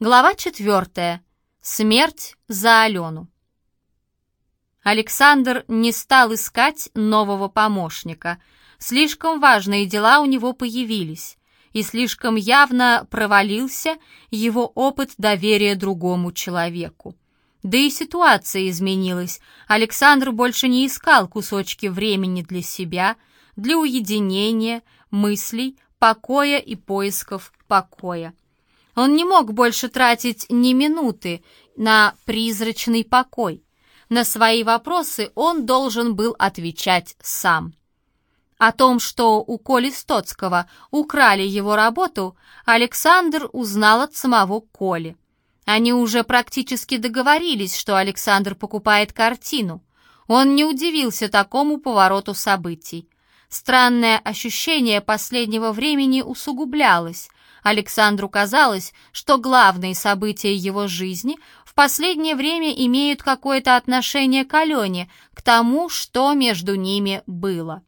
Глава четвертая. Смерть за Алену. Александр не стал искать нового помощника. Слишком важные дела у него появились, и слишком явно провалился его опыт доверия другому человеку. Да и ситуация изменилась. Александр больше не искал кусочки времени для себя, для уединения, мыслей, покоя и поисков покоя. Он не мог больше тратить ни минуты на призрачный покой. На свои вопросы он должен был отвечать сам. О том, что у Коли Стоцкого украли его работу, Александр узнал от самого Коли. Они уже практически договорились, что Александр покупает картину. Он не удивился такому повороту событий. Странное ощущение последнего времени усугублялось. Александру казалось, что главные события его жизни в последнее время имеют какое-то отношение к Алене, к тому, что между ними было.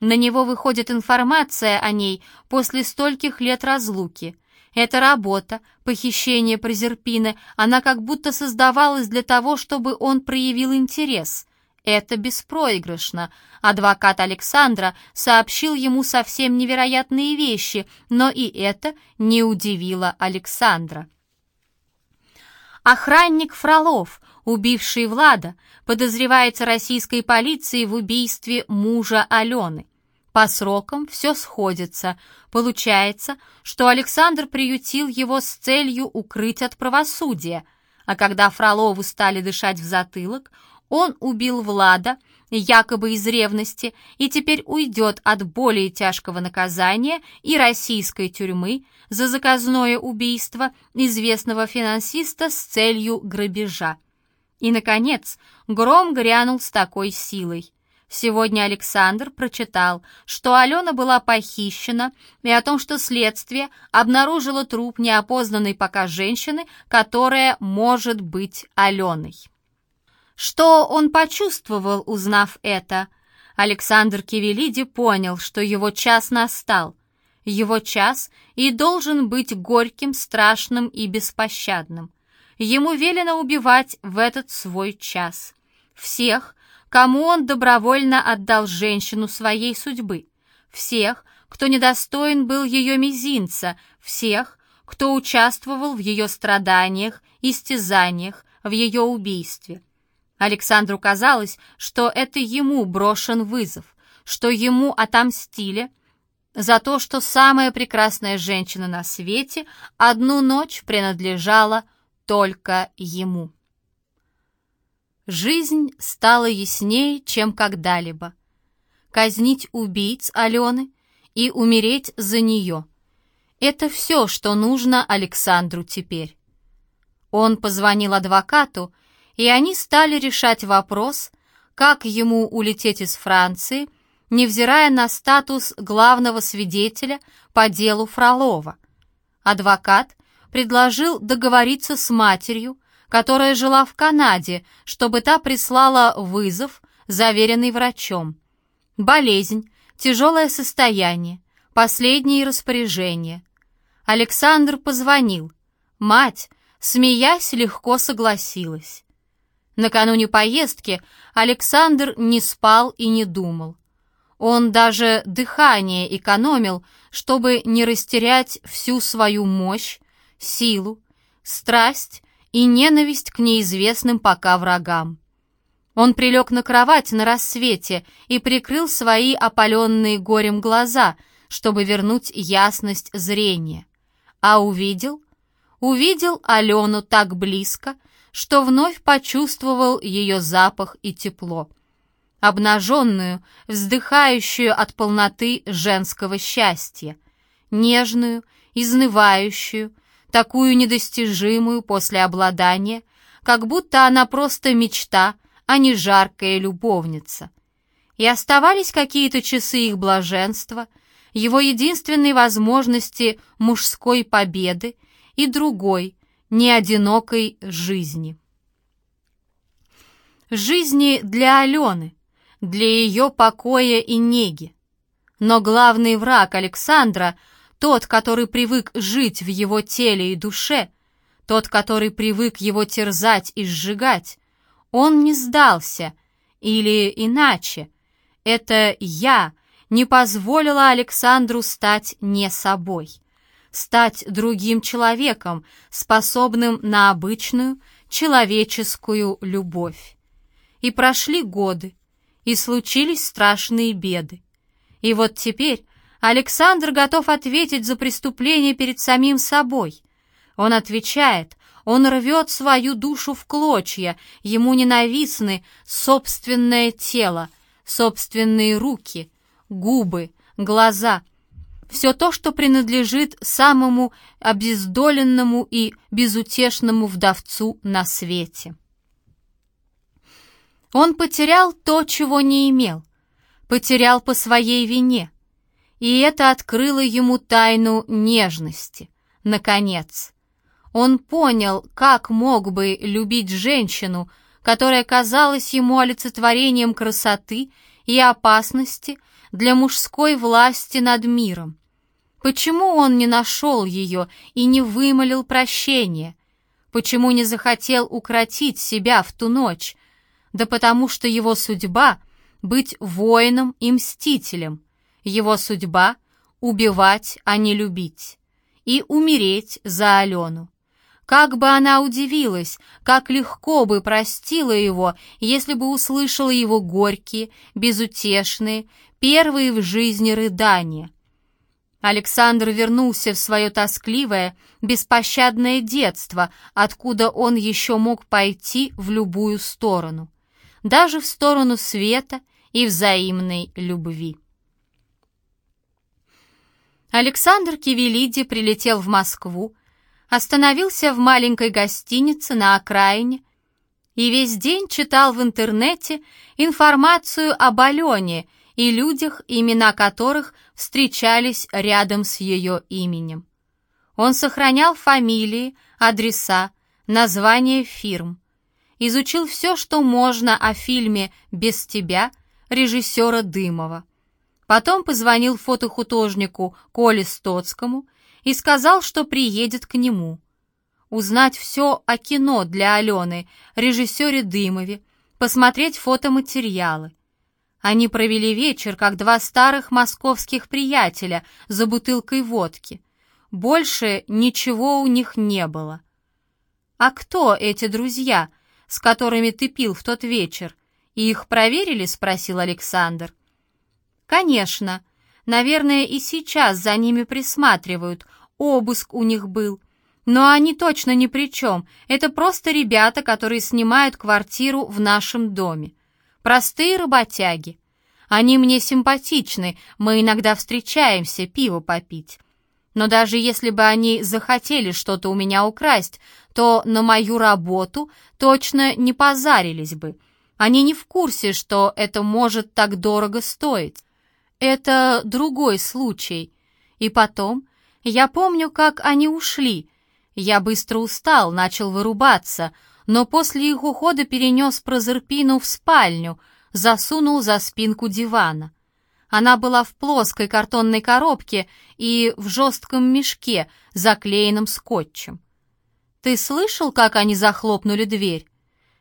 На него выходит информация о ней после стольких лет разлуки. Эта работа, похищение Прозерпины, она как будто создавалась для того, чтобы он проявил интерес. Это беспроигрышно. Адвокат Александра сообщил ему совсем невероятные вещи, но и это не удивило Александра. Охранник Фролов, убивший Влада, подозревается российской полицией в убийстве мужа Алены. По срокам все сходится. Получается, что Александр приютил его с целью укрыть от правосудия, а когда Фролову стали дышать в затылок, он убил Влада, якобы из ревности, и теперь уйдет от более тяжкого наказания и российской тюрьмы за заказное убийство известного финансиста с целью грабежа. И, наконец, гром грянул с такой силой. Сегодня Александр прочитал, что Алена была похищена, и о том, что следствие обнаружило труп неопознанной пока женщины, которая может быть Аленой. Что он почувствовал, узнав это? Александр Кивелиди понял, что его час настал. Его час и должен быть горьким, страшным и беспощадным. Ему велено убивать в этот свой час. Всех, кому он добровольно отдал женщину своей судьбы, всех, кто недостоин был ее мизинца, всех, кто участвовал в ее страданиях, истязаниях, в ее убийстве. Александру казалось, что это ему брошен вызов, что ему отомстили за то, что самая прекрасная женщина на свете одну ночь принадлежала только ему. Жизнь стала яснее, чем когда-либо. Казнить убийц Алены и умереть за нее — это все, что нужно Александру теперь. Он позвонил адвокату, и они стали решать вопрос, как ему улететь из Франции, невзирая на статус главного свидетеля по делу Фролова. Адвокат предложил договориться с матерью, которая жила в Канаде, чтобы та прислала вызов, заверенный врачом. Болезнь, тяжелое состояние, последние распоряжения. Александр позвонил. Мать, смеясь, легко согласилась. Накануне поездки Александр не спал и не думал. Он даже дыхание экономил, чтобы не растерять всю свою мощь, силу, страсть и ненависть к неизвестным пока врагам. Он прилег на кровать на рассвете и прикрыл свои опаленные горем глаза, чтобы вернуть ясность зрения. А увидел? Увидел Алену так близко, что вновь почувствовал ее запах и тепло. Обнаженную, вздыхающую от полноты женского счастья, нежную, изнывающую, такую недостижимую после обладания, как будто она просто мечта, а не жаркая любовница. И оставались какие-то часы их блаженства, его единственной возможности мужской победы и другой, неодинокой жизни. Жизни для Алены, для ее покоя и неги. Но главный враг Александра — тот, который привык жить в его теле и душе, тот, который привык его терзать и сжигать, он не сдался, или иначе, это я не позволила Александру стать не собой, стать другим человеком, способным на обычную человеческую любовь. И прошли годы, и случились страшные беды. И вот теперь Александр готов ответить за преступление перед самим собой. Он отвечает, он рвет свою душу в клочья, ему ненавистны собственное тело, собственные руки, губы, глаза. Все то, что принадлежит самому обездоленному и безутешному вдовцу на свете. Он потерял то, чего не имел, потерял по своей вине, и это открыло ему тайну нежности. Наконец, он понял, как мог бы любить женщину, которая казалась ему олицетворением красоты и опасности для мужской власти над миром. Почему он не нашел ее и не вымолил прощения? Почему не захотел укротить себя в ту ночь? Да потому что его судьба — быть воином и мстителем — его судьба — убивать, а не любить. И умереть за Алену. Как бы она удивилась, как легко бы простила его, если бы услышала его горькие, безутешные, первые в жизни рыдания. Александр вернулся в свое тоскливое, беспощадное детство, откуда он еще мог пойти в любую сторону, даже в сторону света и взаимной любви. Александр Кивелиди прилетел в Москву, остановился в маленькой гостинице на окраине и весь день читал в интернете информацию об Алене и людях, имена которых встречались рядом с ее именем. Он сохранял фамилии, адреса, названия фирм, изучил все, что можно о фильме «Без тебя» режиссера Дымова. Потом позвонил фотохудожнику Коле Стоцкому и сказал, что приедет к нему. Узнать все о кино для Алены, режиссере Дымове, посмотреть фотоматериалы. Они провели вечер, как два старых московских приятеля за бутылкой водки. Больше ничего у них не было. «А кто эти друзья, с которыми ты пил в тот вечер? И их проверили?» — спросил Александр. «Конечно. Наверное, и сейчас за ними присматривают. Обыск у них был. Но они точно ни при чем. Это просто ребята, которые снимают квартиру в нашем доме. Простые работяги. Они мне симпатичны, мы иногда встречаемся пиво попить. Но даже если бы они захотели что-то у меня украсть, то на мою работу точно не позарились бы. Они не в курсе, что это может так дорого стоить. Это другой случай. И потом, я помню, как они ушли. Я быстро устал, начал вырубаться, но после их ухода перенес Прозерпину в спальню, засунул за спинку дивана. Она была в плоской картонной коробке и в жестком мешке, заклеенном скотчем. «Ты слышал, как они захлопнули дверь?»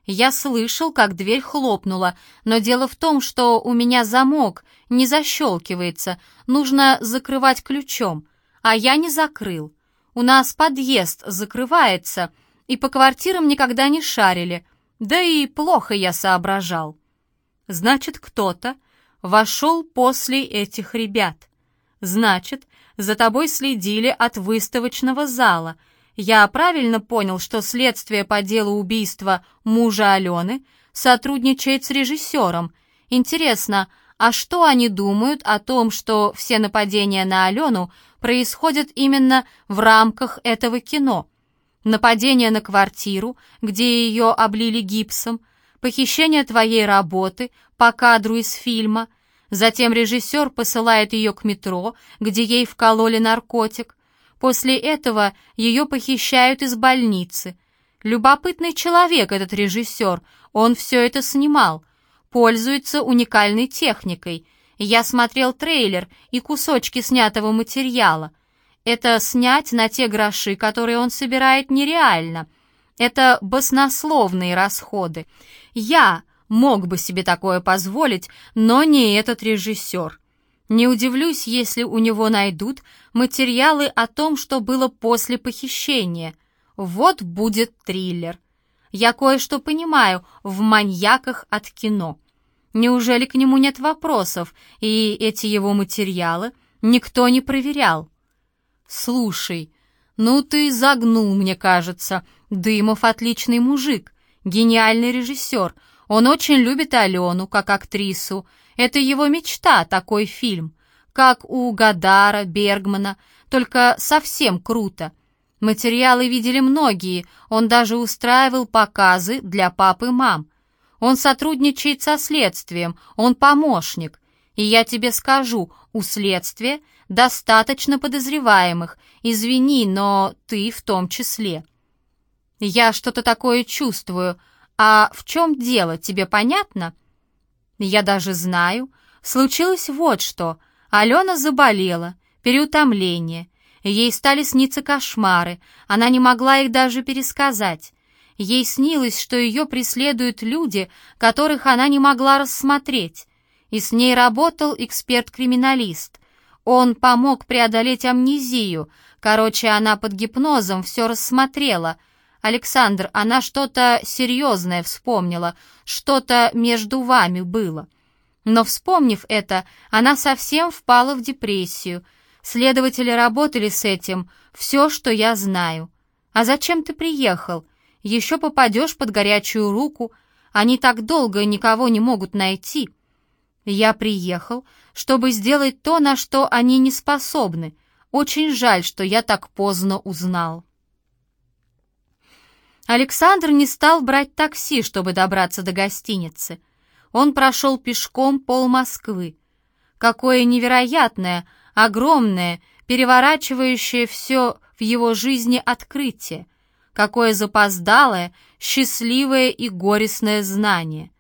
Я слышал, как дверь хлопнула, но дело в том, что у меня замок не защелкивается, нужно закрывать ключом, а я не закрыл. У нас подъезд закрывается, и по квартирам никогда не шарили, да и плохо я соображал. Значит, кто-то вошел после этих ребят. Значит, за тобой следили от выставочного зала — я правильно понял, что следствие по делу убийства мужа Алены сотрудничает с режиссером. Интересно, а что они думают о том, что все нападения на Алену происходят именно в рамках этого кино? Нападение на квартиру, где ее облили гипсом, похищение твоей работы по кадру из фильма, затем режиссер посылает ее к метро, где ей вкололи наркотик, После этого ее похищают из больницы. Любопытный человек этот режиссер, он все это снимал. Пользуется уникальной техникой. Я смотрел трейлер и кусочки снятого материала. Это снять на те гроши, которые он собирает, нереально. Это баснословные расходы. Я мог бы себе такое позволить, но не этот режиссер. Не удивлюсь, если у него найдут материалы о том, что было после похищения. Вот будет триллер. Я кое-что понимаю в маньяках от кино. Неужели к нему нет вопросов, и эти его материалы никто не проверял? Слушай, ну ты загнул, мне кажется. Дымов отличный мужик, гениальный режиссер. Он очень любит Алену как актрису. Это его мечта, такой фильм. Как у Гадара, Бергмана, только совсем круто. Материалы видели многие, он даже устраивал показы для пап и мам. Он сотрудничает со следствием, он помощник. И я тебе скажу, у следствия достаточно подозреваемых. Извини, но ты в том числе. Я что-то такое чувствую. А в чем дело, тебе понятно? Я даже знаю. Случилось вот что. Алена заболела, переутомление. Ей стали сниться кошмары, она не могла их даже пересказать. Ей снилось, что ее преследуют люди, которых она не могла рассмотреть. И с ней работал эксперт-криминалист. Он помог преодолеть амнезию. Короче, она под гипнозом все рассмотрела. Александр, она что-то серьезное вспомнила, что-то между вами было. Но, вспомнив это, она совсем впала в депрессию — Следователи работали с этим, все, что я знаю. А зачем ты приехал? Еще попадешь под горячую руку. Они так долго никого не могут найти. Я приехал, чтобы сделать то, на что они не способны. Очень жаль, что я так поздно узнал. Александр не стал брать такси, чтобы добраться до гостиницы. Он прошел пешком пол Москвы. Какое невероятное, огромное, переворачивающее все в его жизни открытие, какое запоздалое, счастливое и горестное знание.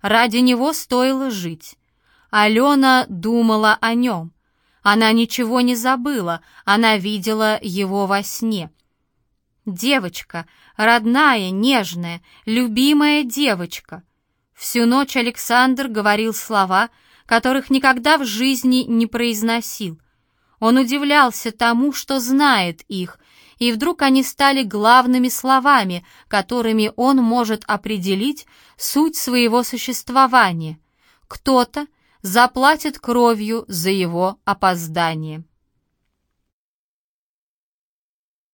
Ради него стоило жить. Алена думала о нем. Она ничего не забыла, она видела его во сне. Девочка, родная, нежная, любимая девочка. Всю ночь Александр говорил слова, которых никогда в жизни не произносил. Он удивлялся тому, что знает их, и вдруг они стали главными словами, которыми он может определить суть своего существования. Кто-то заплатит кровью за его опоздание.